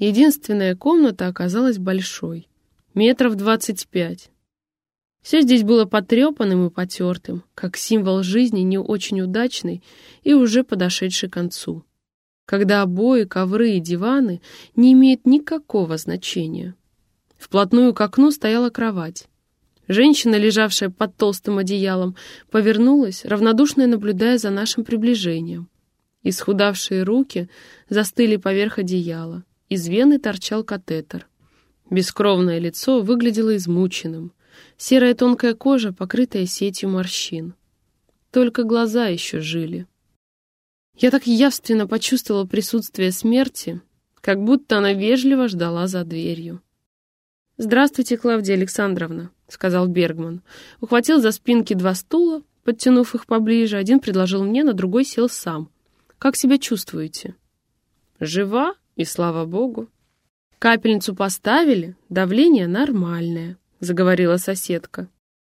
Единственная комната оказалась большой, метров двадцать пять. Все здесь было потрепанным и потертым, как символ жизни не очень удачный и уже подошедший к концу. Когда обои, ковры и диваны не имеют никакого значения. Вплотную к окну стояла кровать. Женщина, лежавшая под толстым одеялом, повернулась, равнодушно наблюдая за нашим приближением. Исхудавшие руки застыли поверх одеяла. Из вены торчал катетер. Бескровное лицо выглядело измученным. Серая тонкая кожа, покрытая сетью морщин. Только глаза еще жили. Я так явственно почувствовала присутствие смерти, как будто она вежливо ждала за дверью. «Здравствуйте, Клавдия Александровна», — сказал Бергман. Ухватил за спинки два стула, подтянув их поближе. Один предложил мне, на другой сел сам. «Как себя чувствуете?» «Жива, и слава богу». «Капельницу поставили, давление нормальное», — заговорила соседка.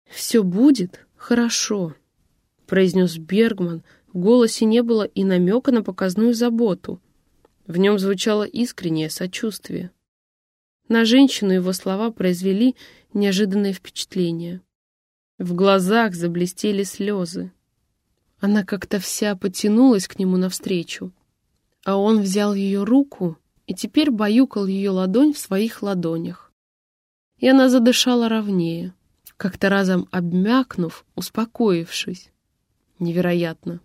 «Все будет хорошо», — произнес Бергман. В голосе не было и намека на показную заботу. В нем звучало искреннее сочувствие. На женщину его слова произвели неожиданное впечатление. В глазах заблестели слезы. Она как-то вся потянулась к нему навстречу, а он взял ее руку и теперь баюкал ее ладонь в своих ладонях и она задышала ровнее, как-то разом обмякнув, успокоившись. Невероятно.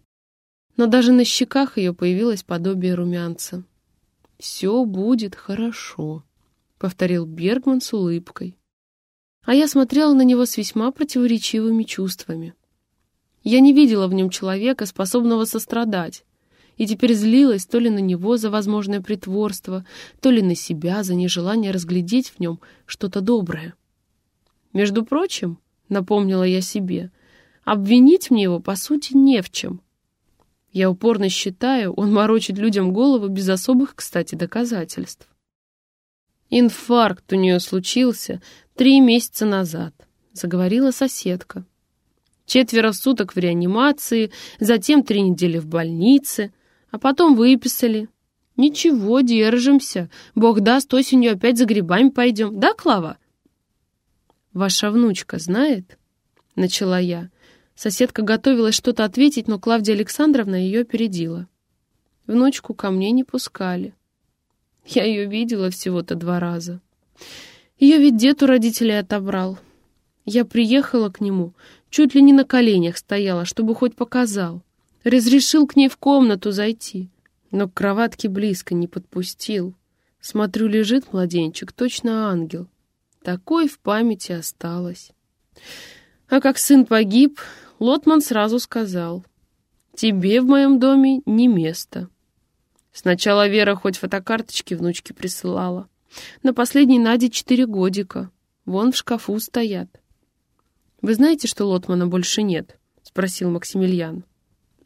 Но даже на щеках ее появилось подобие румянца. «Все будет хорошо», — повторил Бергман с улыбкой. А я смотрела на него с весьма противоречивыми чувствами. Я не видела в нем человека, способного сострадать, и теперь злилась то ли на него за возможное притворство, то ли на себя за нежелание разглядеть в нем что-то доброе. Между прочим, напомнила я себе, обвинить мне его, по сути, не в чем. Я упорно считаю, он морочит людям голову без особых, кстати, доказательств. Инфаркт у нее случился три месяца назад, заговорила соседка. Четверо суток в реанимации, затем три недели в больнице — а потом выписали. Ничего, держимся. Бог даст, осенью опять за грибами пойдем. Да, Клава? Ваша внучка знает? Начала я. Соседка готовилась что-то ответить, но Клавдия Александровна ее опередила. Внучку ко мне не пускали. Я ее видела всего-то два раза. Ее ведь дед у родителей отобрал. Я приехала к нему, чуть ли не на коленях стояла, чтобы хоть показал. Разрешил к ней в комнату зайти, но к кроватке близко не подпустил. Смотрю, лежит младенчик, точно ангел. Такой в памяти осталось. А как сын погиб, Лотман сразу сказал, «Тебе в моем доме не место». Сначала Вера хоть фотокарточки внучки присылала. На последней Наде четыре годика. Вон в шкафу стоят. «Вы знаете, что Лотмана больше нет?» — спросил Максимилиан.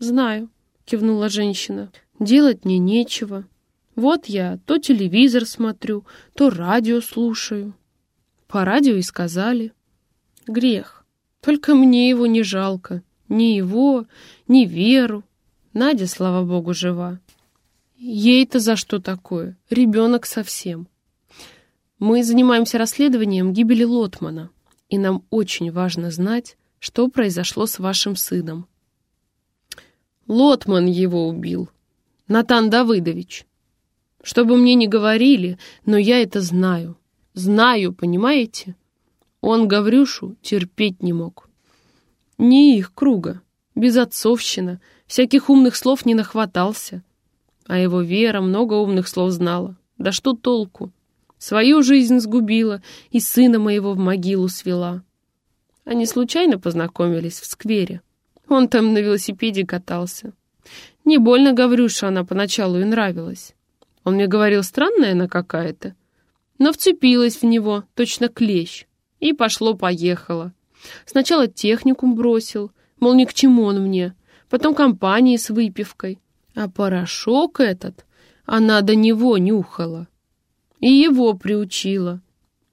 «Знаю», — кивнула женщина. «Делать мне нечего. Вот я то телевизор смотрю, то радио слушаю». По радио и сказали. Грех. Только мне его не жалко. Ни его, ни Веру. Надя, слава богу, жива. Ей-то за что такое? Ребенок совсем. Мы занимаемся расследованием гибели Лотмана, и нам очень важно знать, что произошло с вашим сыном. Лотман его убил. Натан Давыдович. Чтобы мне не говорили, но я это знаю. Знаю, понимаете? Он Гаврюшу терпеть не мог. Не их круга, безотцовщина, всяких умных слов не нахватался. А его Вера много умных слов знала. Да что толку? Свою жизнь сгубила и сына моего в могилу свела. Они случайно познакомились в сквере. Он там на велосипеде катался. Не больно Гаврюша она поначалу и нравилась. Он мне говорил, странная она какая-то. Но вцепилась в него, точно клещ. И пошло-поехало. Сначала техникум бросил, мол, ни к чему он мне. Потом компании с выпивкой. А порошок этот она до него нюхала. И его приучила.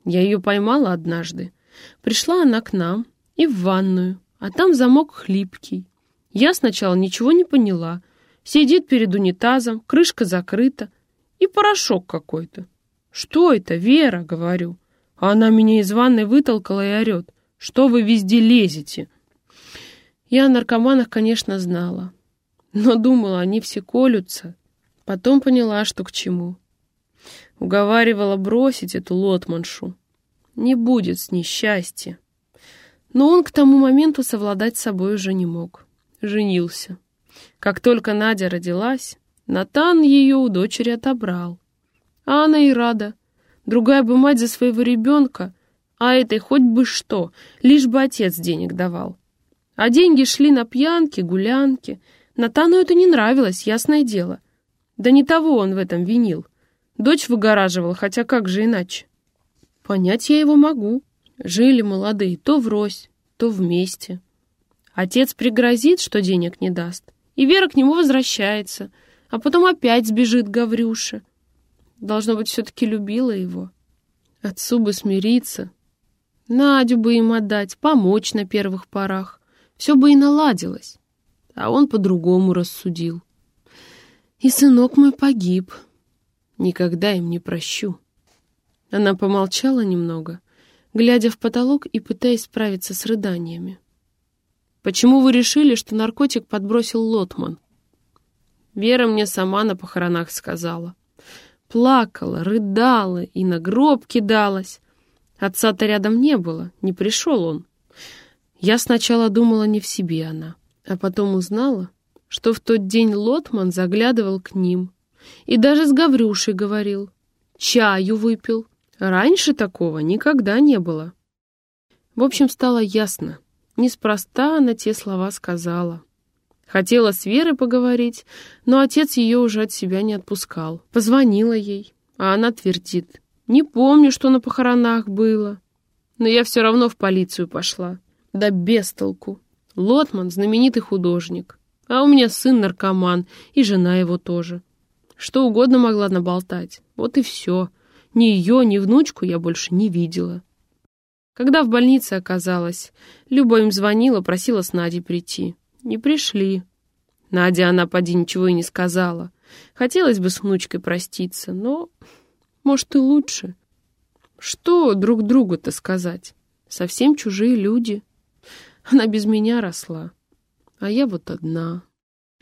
Я ее поймала однажды. Пришла она к нам и в ванную а там замок хлипкий. Я сначала ничего не поняла. Сидит перед унитазом, крышка закрыта, и порошок какой-то. «Что это, Вера?» — говорю. А она меня из ванной вытолкала и орет. «Что вы везде лезете?» Я о наркоманах, конечно, знала. Но думала, они все колются. Потом поняла, что к чему. Уговаривала бросить эту лотманшу. Не будет с ней счастья. Но он к тому моменту совладать с собой уже не мог. Женился. Как только Надя родилась, Натан ее у дочери отобрал. А она и рада. Другая бы мать за своего ребенка, а этой хоть бы что, лишь бы отец денег давал. А деньги шли на пьянки, гулянки. Натану это не нравилось, ясное дело. Да не того он в этом винил. Дочь выгораживала, хотя как же иначе? Понять я его могу. Жили молодые то врозь, то вместе. Отец пригрозит, что денег не даст, и Вера к нему возвращается, а потом опять сбежит Гаврюша. Должно быть, все-таки любила его. Отцу бы смириться, Надю бы им отдать, помочь на первых порах. Все бы и наладилось. А он по-другому рассудил. И сынок мой погиб. Никогда им не прощу. Она помолчала немного, глядя в потолок и пытаясь справиться с рыданиями. «Почему вы решили, что наркотик подбросил Лотман?» Вера мне сама на похоронах сказала. Плакала, рыдала и на гроб кидалась. Отца-то рядом не было, не пришел он. Я сначала думала, не в себе она, а потом узнала, что в тот день Лотман заглядывал к ним и даже с Гаврюшей говорил, чаю выпил. Раньше такого никогда не было. В общем, стало ясно, неспроста она те слова сказала. Хотела с Верой поговорить, но отец ее уже от себя не отпускал. Позвонила ей, а она твердит. «Не помню, что на похоронах было. Но я все равно в полицию пошла. Да без толку. Лотман — знаменитый художник. А у меня сын наркоман, и жена его тоже. Что угодно могла наболтать. Вот и все. Ни ее, ни внучку я больше не видела. Когда в больнице оказалась, Люба им звонила, просила с Надей прийти. Не пришли. Надя она поди ничего и не сказала. Хотелось бы с внучкой проститься, но, может, и лучше. Что друг другу-то сказать? Совсем чужие люди. Она без меня росла, а я вот одна.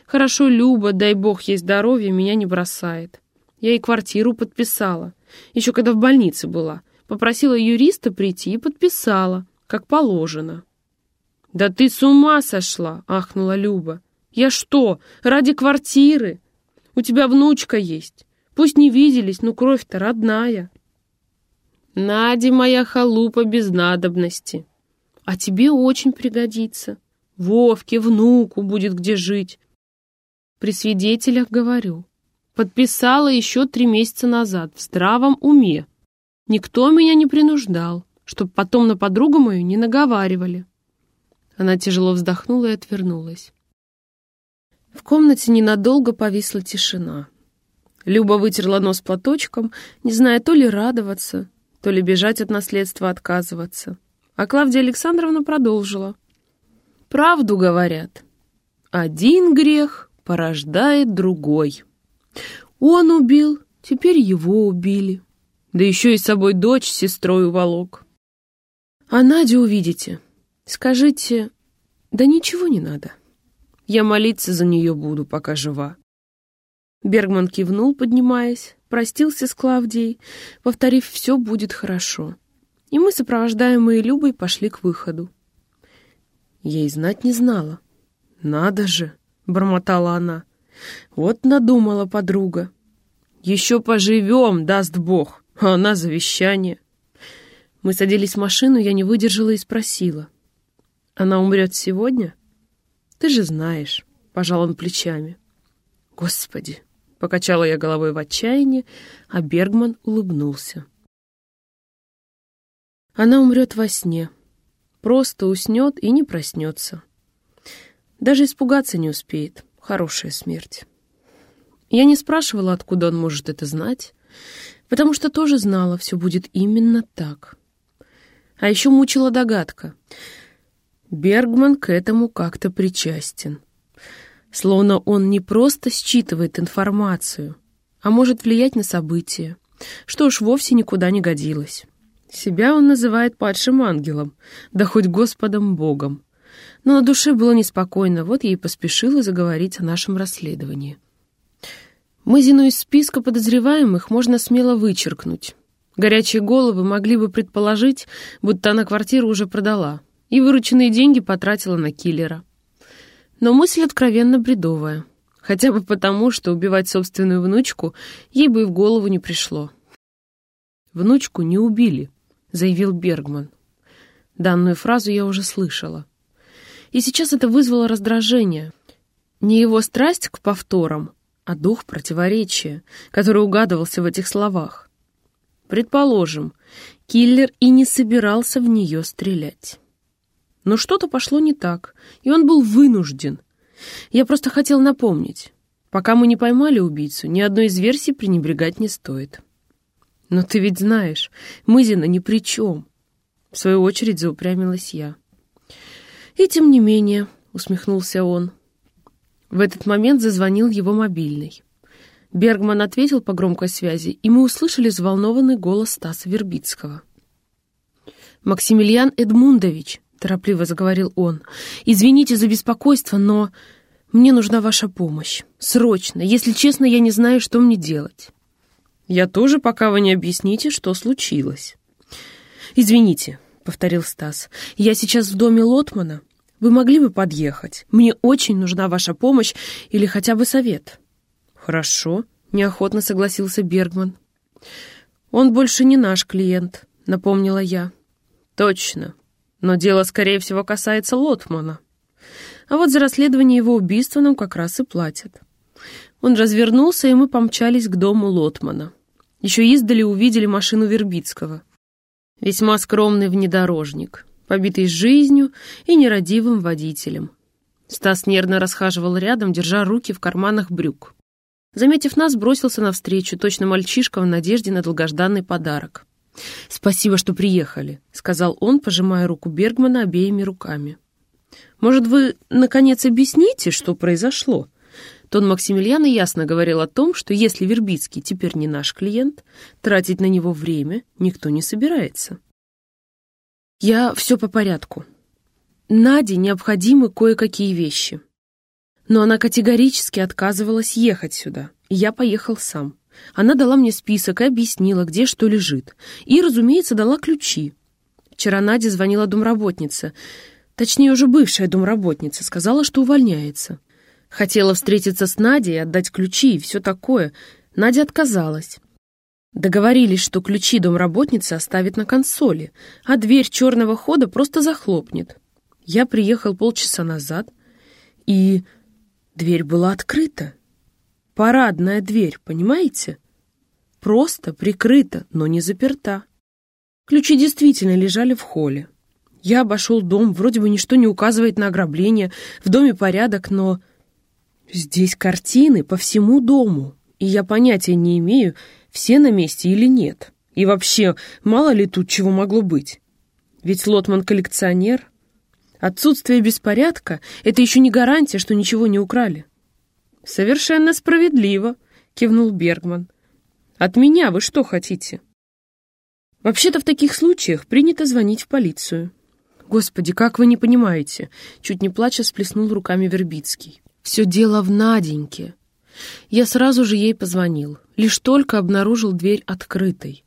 Хорошо, Люба, дай бог ей здоровье, меня не бросает. Я ей квартиру подписала, еще когда в больнице была. Попросила юриста прийти и подписала, как положено. «Да ты с ума сошла!» — ахнула Люба. «Я что, ради квартиры? У тебя внучка есть. Пусть не виделись, но кровь-то родная». «Надя моя халупа без надобности», а тебе очень пригодится. Вовке, внуку будет где жить. При свидетелях говорю. Подписала еще три месяца назад, в здравом уме. Никто меня не принуждал, чтоб потом на подругу мою не наговаривали. Она тяжело вздохнула и отвернулась. В комнате ненадолго повисла тишина. Люба вытерла нос платочком, не зная то ли радоваться, то ли бежать от наследства отказываться. А Клавдия Александровна продолжила. «Правду говорят. Один грех порождает другой. Он убил, теперь его убили. Да еще и с собой дочь с сестрой уволок. А Надю увидите. Скажите, да ничего не надо. Я молиться за нее буду, пока жива». Бергман кивнул, поднимаясь, простился с Клавдией, повторив «все будет хорошо» и мы, сопровождаемые Любой, пошли к выходу. Ей знать не знала. «Надо же!» — бормотала она. «Вот надумала подруга. Еще поживем, даст Бог, а она завещание». Мы садились в машину, я не выдержала и спросила. «Она умрет сегодня?» «Ты же знаешь», — пожал он плечами. «Господи!» — покачала я головой в отчаянии, а Бергман улыбнулся. Она умрет во сне. Просто уснет и не проснется. Даже испугаться не успеет. Хорошая смерть. Я не спрашивала, откуда он может это знать, потому что тоже знала, все будет именно так. А еще мучила догадка. Бергман к этому как-то причастен. Словно он не просто считывает информацию, а может влиять на события, что уж вовсе никуда не годилось. Себя он называет падшим ангелом, да хоть Господом Богом. Но на душе было неспокойно, вот я и поспешила заговорить о нашем расследовании. Мызину из списка подозреваемых можно смело вычеркнуть. Горячие головы могли бы предположить, будто она квартиру уже продала и вырученные деньги потратила на киллера. Но мысль откровенно бредовая. Хотя бы потому, что убивать собственную внучку ей бы и в голову не пришло. «Внучку не убили», — заявил Бергман. Данную фразу я уже слышала. И сейчас это вызвало раздражение. Не его страсть к повторам, а дух противоречия, который угадывался в этих словах. Предположим, киллер и не собирался в нее стрелять. Но что-то пошло не так, и он был вынужден. Я просто хотел напомнить. Пока мы не поймали убийцу, ни одной из версий пренебрегать не стоит. Но ты ведь знаешь, Мызина ни при чем. В свою очередь заупрямилась я. И тем не менее, усмехнулся он. В этот момент зазвонил его мобильный. Бергман ответил по громкой связи, и мы услышали взволнованный голос Стаса Вербицкого. «Максимилиан Эдмундович», — торопливо заговорил он, — «извините за беспокойство, но мне нужна ваша помощь. Срочно. Если честно, я не знаю, что мне делать». «Я тоже, пока вы не объясните, что случилось». «Извините», — повторил Стас, — «я сейчас в доме Лотмана. Вы могли бы подъехать? Мне очень нужна ваша помощь или хотя бы совет». «Хорошо», — неохотно согласился Бергман. «Он больше не наш клиент», — напомнила я. «Точно. Но дело, скорее всего, касается Лотмана. А вот за расследование его убийства нам как раз и платят». Он развернулся, и мы помчались к дому Лотмана. Еще издали увидели машину Вербицкого. Весьма скромный внедорожник, побитый жизнью и нерадивым водителем. Стас нервно расхаживал рядом, держа руки в карманах брюк. Заметив нас, бросился навстречу, точно мальчишка в надежде на долгожданный подарок. «Спасибо, что приехали», — сказал он, пожимая руку Бергмана обеими руками. «Может, вы, наконец, объясните, что произошло?» Тон Максимилиана ясно говорил о том, что если Вербицкий теперь не наш клиент, тратить на него время никто не собирается. «Я все по порядку. Наде необходимы кое-какие вещи. Но она категорически отказывалась ехать сюда, и я поехал сам. Она дала мне список и объяснила, где что лежит. И, разумеется, дала ключи. Вчера Наде звонила домработница, точнее, уже бывшая домработница, сказала, что увольняется. Хотела встретиться с Надей, отдать ключи и все такое. Надя отказалась. Договорились, что ключи домработницы оставит на консоли, а дверь черного хода просто захлопнет. Я приехал полчаса назад, и Дверь была открыта. Парадная дверь, понимаете? Просто прикрыта, но не заперта. Ключи действительно лежали в холле. Я обошел дом, вроде бы ничто не указывает на ограбление, в доме порядок, но... Здесь картины по всему дому, и я понятия не имею, все на месте или нет. И вообще, мало ли тут чего могло быть. Ведь Лотман коллекционер, Отсутствие беспорядка — это еще не гарантия, что ничего не украли. «Совершенно справедливо», — кивнул Бергман. «От меня вы что хотите?» «Вообще-то в таких случаях принято звонить в полицию». «Господи, как вы не понимаете?» — чуть не плача сплеснул руками Вербицкий. «Все дело в Наденьке». Я сразу же ей позвонил, лишь только обнаружил дверь открытой.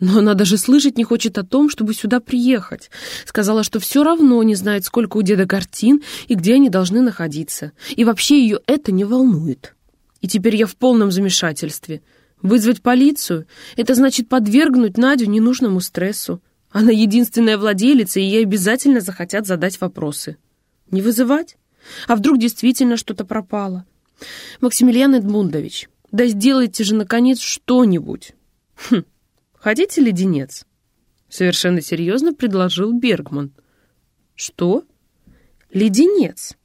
Но она даже слышать не хочет о том, чтобы сюда приехать. Сказала, что все равно не знает, сколько у деда картин и где они должны находиться. И вообще ее это не волнует. И теперь я в полном замешательстве. Вызвать полицию — это значит подвергнуть Надю ненужному стрессу. Она единственная владелица, и ей обязательно захотят задать вопросы. Не вызывать? А вдруг действительно что-то пропало? Максимилиан Эдмундович, да сделайте же, наконец, что-нибудь. Хм. Хотите леденец?» Совершенно серьезно предложил Бергман. «Что?» «Леденец.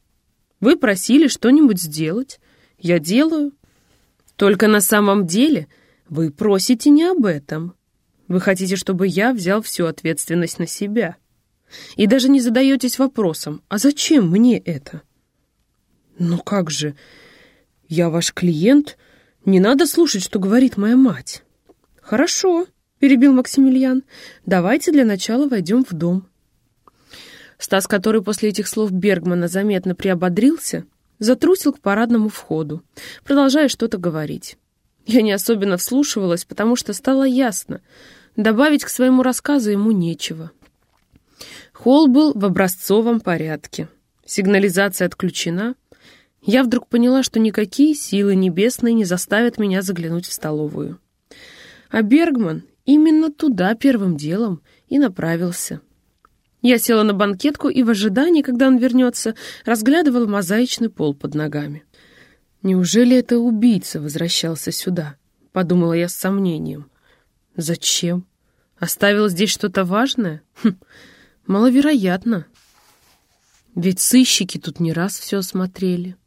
Вы просили что-нибудь сделать. Я делаю. Только на самом деле вы просите не об этом. Вы хотите, чтобы я взял всю ответственность на себя. И даже не задаетесь вопросом, а зачем мне это?» «Ну как же? Я ваш клиент. Не надо слушать, что говорит моя мать». «Хорошо», — перебил Максимилиан. «Давайте для начала войдем в дом». Стас, который после этих слов Бергмана заметно приободрился, затрусил к парадному входу, продолжая что-то говорить. Я не особенно вслушивалась, потому что стало ясно. Добавить к своему рассказу ему нечего. Холл был в образцовом порядке. Сигнализация отключена. Я вдруг поняла, что никакие силы небесные не заставят меня заглянуть в столовую. А Бергман именно туда первым делом и направился. Я села на банкетку и в ожидании, когда он вернется, разглядывала мозаичный пол под ногами. «Неужели это убийца возвращался сюда?» — подумала я с сомнением. «Зачем? Оставил здесь что-то важное? Хм, маловероятно. Ведь сыщики тут не раз все осмотрели.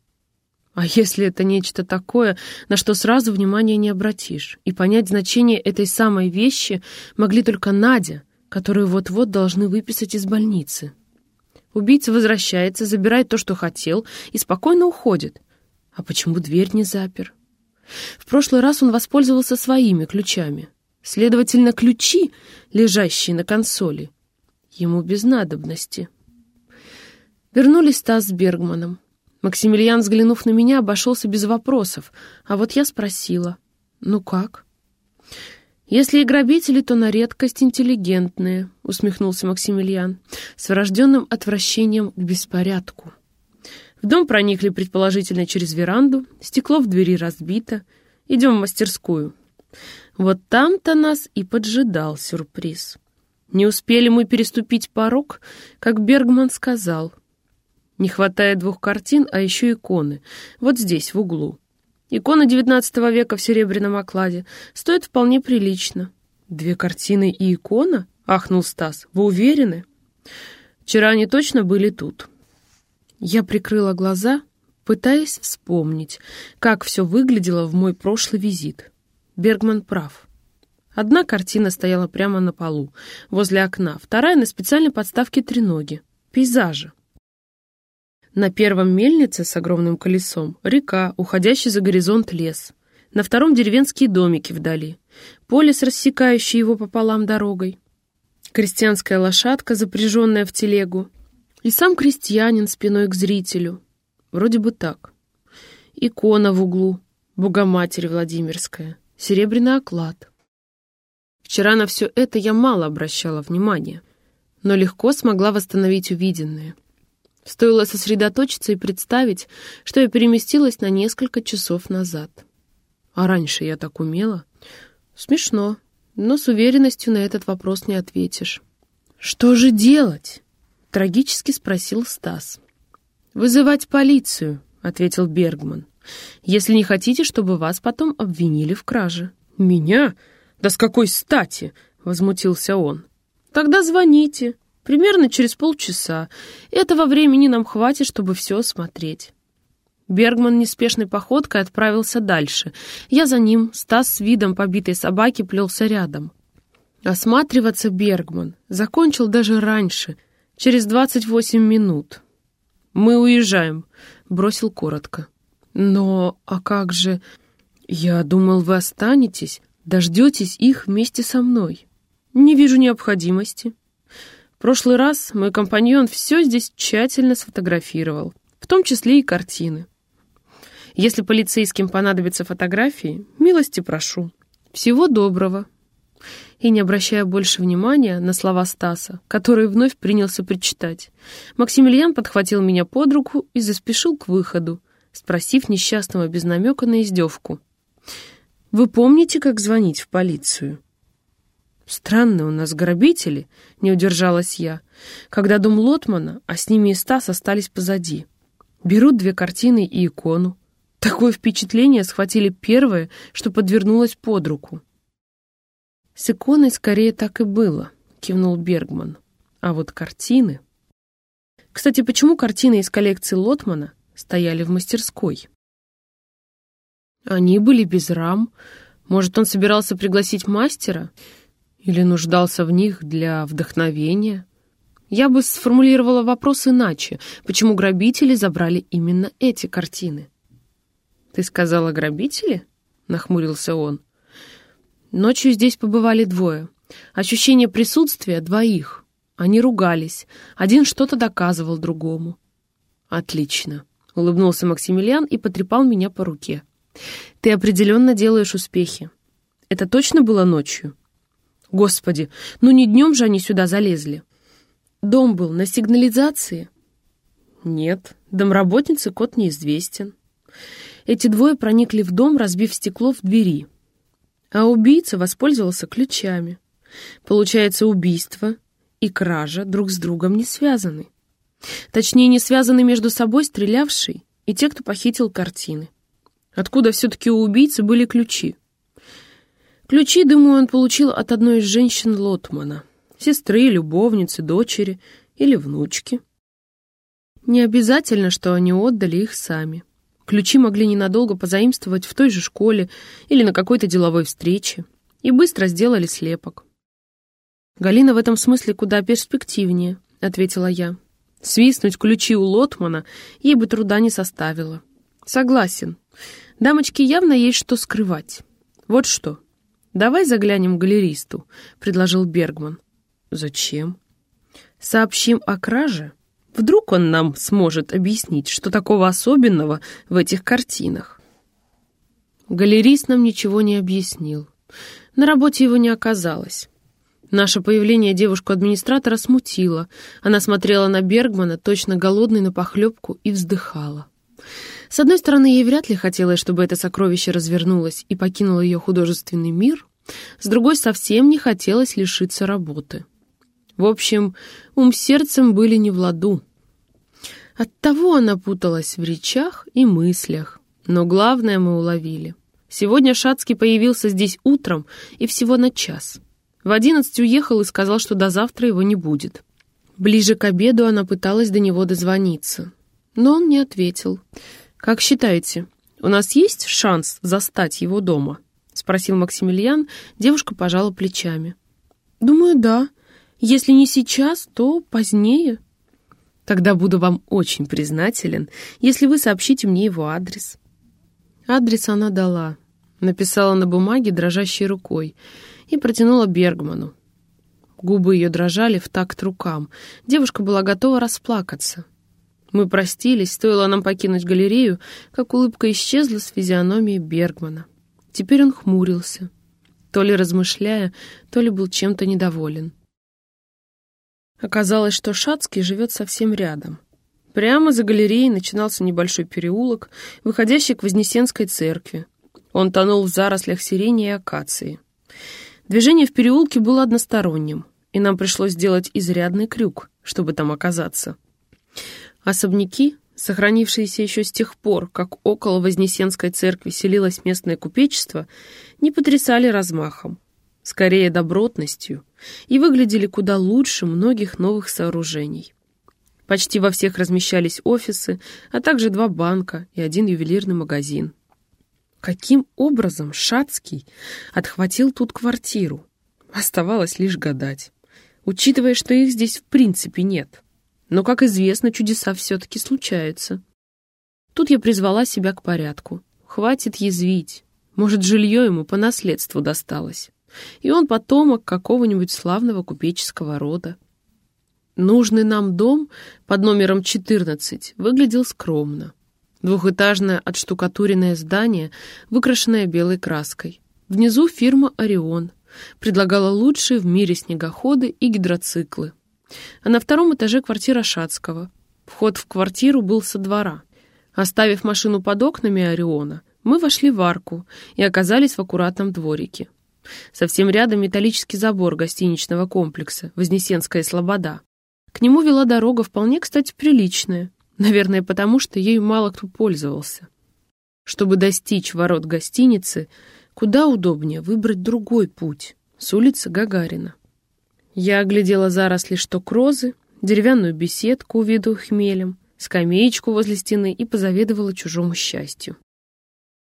А если это нечто такое, на что сразу внимания не обратишь, и понять значение этой самой вещи могли только Надя, которую вот-вот должны выписать из больницы. Убийца возвращается, забирает то, что хотел, и спокойно уходит — а почему дверь не запер? В прошлый раз он воспользовался своими ключами. Следовательно, ключи, лежащие на консоли, ему без надобности. Вернулись Стас с Бергманом. Максимилиан, взглянув на меня, обошелся без вопросов, а вот я спросила, «Ну как?» «Если и грабители, то на редкость интеллигентные», — усмехнулся Максимилиан, с врожденным отвращением к беспорядку. В дом проникли предположительно через веранду, стекло в двери разбито. Идем в мастерскую. Вот там-то нас и поджидал сюрприз. Не успели мы переступить порог, как Бергман сказал. Не хватает двух картин, а еще иконы. Вот здесь, в углу. Икона XIX века в серебряном окладе. Стоит вполне прилично. «Две картины и икона?» — ахнул Стас. «Вы уверены?» «Вчера они точно были тут». Я прикрыла глаза, пытаясь вспомнить, как все выглядело в мой прошлый визит. Бергман прав. Одна картина стояла прямо на полу, возле окна, вторая на специальной подставке треноги, пейзажа. На первом мельнице с огромным колесом, река, уходящий за горизонт лес. На втором деревенские домики вдали, поле с его пополам дорогой. Крестьянская лошадка, запряженная в телегу, и сам крестьянин спиной к зрителю. Вроде бы так. Икона в углу, Богоматерь Владимирская, серебряный оклад. Вчера на все это я мало обращала внимания, но легко смогла восстановить увиденное. Стоило сосредоточиться и представить, что я переместилась на несколько часов назад. А раньше я так умела? Смешно, но с уверенностью на этот вопрос не ответишь. Что же делать? — трагически спросил Стас. «Вызывать полицию», — ответил Бергман, «если не хотите, чтобы вас потом обвинили в краже». «Меня? Да с какой стати?» — возмутился он. «Тогда звоните. Примерно через полчаса. Этого времени нам хватит, чтобы все осмотреть». Бергман неспешной походкой отправился дальше. Я за ним, Стас с видом побитой собаки плелся рядом. Осматриваться Бергман закончил даже раньше — «Через двадцать восемь минут. Мы уезжаем», — бросил коротко. «Но, а как же...» «Я думал, вы останетесь, дождетесь их вместе со мной. Не вижу необходимости. Прошлый раз мой компаньон все здесь тщательно сфотографировал, в том числе и картины. Если полицейским понадобятся фотографии, милости прошу. Всего доброго» и не обращая больше внимания на слова Стаса, который вновь принялся причитать. Максимилиан подхватил меня под руку и заспешил к выходу, спросив несчастного без намека на издевку. «Вы помните, как звонить в полицию?» «Странные у нас грабители», — не удержалась я, когда дом Лотмана, а с ними и Стас остались позади. Берут две картины и икону. Такое впечатление схватили первое, что подвернулось под руку. «С иконой скорее так и было», — кивнул Бергман. «А вот картины...» Кстати, почему картины из коллекции Лотмана стояли в мастерской? Они были без рам. Может, он собирался пригласить мастера? Или нуждался в них для вдохновения? Я бы сформулировала вопрос иначе. Почему грабители забрали именно эти картины? «Ты сказала грабители?» — нахмурился он. Ночью здесь побывали двое. Ощущение присутствия двоих. Они ругались. Один что-то доказывал другому. «Отлично», — улыбнулся Максимилиан и потрепал меня по руке. «Ты определенно делаешь успехи. Это точно было ночью?» «Господи, ну не днем же они сюда залезли!» «Дом был на сигнализации?» «Нет, домработнице код неизвестен». Эти двое проникли в дом, разбив стекло в двери. А убийца воспользовался ключами. Получается, убийство и кража друг с другом не связаны. Точнее, не связаны между собой стрелявший и те, кто похитил картины. Откуда все-таки у убийцы были ключи? Ключи, думаю, он получил от одной из женщин Лотмана. Сестры, любовницы, дочери или внучки. Не обязательно, что они отдали их сами. Ключи могли ненадолго позаимствовать в той же школе или на какой-то деловой встрече. И быстро сделали слепок. «Галина в этом смысле куда перспективнее», — ответила я. Свистнуть ключи у Лотмана ей бы труда не составило. Согласен. Дамочке явно есть что скрывать. Вот что. Давай заглянем к галеристу, предложил Бергман. Зачем? Сообщим о краже? Вдруг он нам сможет объяснить, что такого особенного в этих картинах. Галерист нам ничего не объяснил. На работе его не оказалось. Наше появление девушку-администратора смутило. Она смотрела на Бергмана, точно голодный на похлебку, и вздыхала. С одной стороны, ей вряд ли хотелось, чтобы это сокровище развернулось и покинуло ее художественный мир, с другой, совсем не хотелось лишиться работы. В общем, ум с сердцем были не в ладу. Оттого она путалась в речах и мыслях. Но главное мы уловили. Сегодня Шацкий появился здесь утром и всего на час — в одиннадцать уехал и сказал, что до завтра его не будет. Ближе к обеду она пыталась до него дозвониться. Но он не ответил. «Как считаете, у нас есть шанс застать его дома?» — спросил Максимилиан. Девушка пожала плечами. «Думаю, да. Если не сейчас, то позднее». «Тогда буду вам очень признателен, если вы сообщите мне его адрес». Адрес она дала. Написала на бумаге дрожащей рукой и протянула Бергману. Губы ее дрожали в такт рукам. Девушка была готова расплакаться. Мы простились, стоило нам покинуть галерею, как улыбка исчезла с физиономии Бергмана. Теперь он хмурился, то ли размышляя, то ли был чем-то недоволен. Оказалось, что Шацкий живет совсем рядом. Прямо за галереей начинался небольшой переулок, выходящий к Вознесенской церкви. Он тонул в зарослях сирени и акации. Движение в переулке было односторонним, и нам пришлось сделать изрядный крюк, чтобы там оказаться. Особняки, сохранившиеся еще с тех пор, как около Вознесенской церкви селилось местное купечество, не потрясали размахом, скорее добротностью, и выглядели куда лучше многих новых сооружений. Почти во всех размещались офисы, а также два банка и один ювелирный магазин. Каким образом Шацкий отхватил тут квартиру? Оставалось лишь гадать, учитывая, что их здесь в принципе нет. Но, как известно, чудеса все-таки случаются. Тут я призвала себя к порядку. Хватит язвить. Может, жилье ему по наследству досталось. И он потомок какого-нибудь славного купеческого рода. Нужный нам дом под номером 14 выглядел скромно. Двухэтажное отштукатуренное здание, выкрашенное белой краской. Внизу фирма «Орион». Предлагала лучшие в мире снегоходы и гидроциклы. А на втором этаже квартира Шацкого. Вход в квартиру был со двора. Оставив машину под окнами «Ориона», мы вошли в арку и оказались в аккуратном дворике. Совсем рядом металлический забор гостиничного комплекса «Вознесенская слобода». К нему вела дорога вполне, кстати, приличная, Наверное, потому что ею мало кто пользовался. Чтобы достичь ворот гостиницы, куда удобнее выбрать другой путь, с улицы Гагарина. Я оглядела заросли шток-розы, деревянную беседку, увиду хмелем, скамеечку возле стены и позаведовала чужому счастью.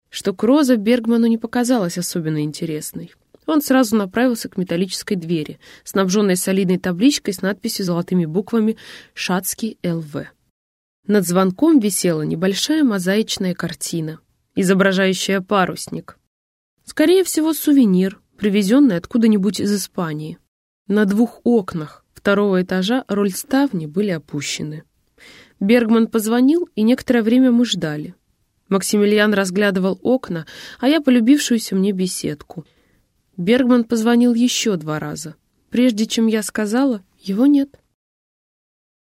Шток-роза Бергману не показалась особенно интересной. Он сразу направился к металлической двери, снабженной солидной табличкой с надписью золотыми буквами «Шацкий ЛВ». Над звонком висела небольшая мозаичная картина, изображающая парусник. Скорее всего, сувенир, привезенное откуда-нибудь из Испании. На двух окнах второго этажа роль ставни были опущены. Бергман позвонил, и некоторое время мы ждали. Максимилиан разглядывал окна, а я полюбившуюся мне беседку. Бергман позвонил еще два раза. Прежде чем я сказала, его нет.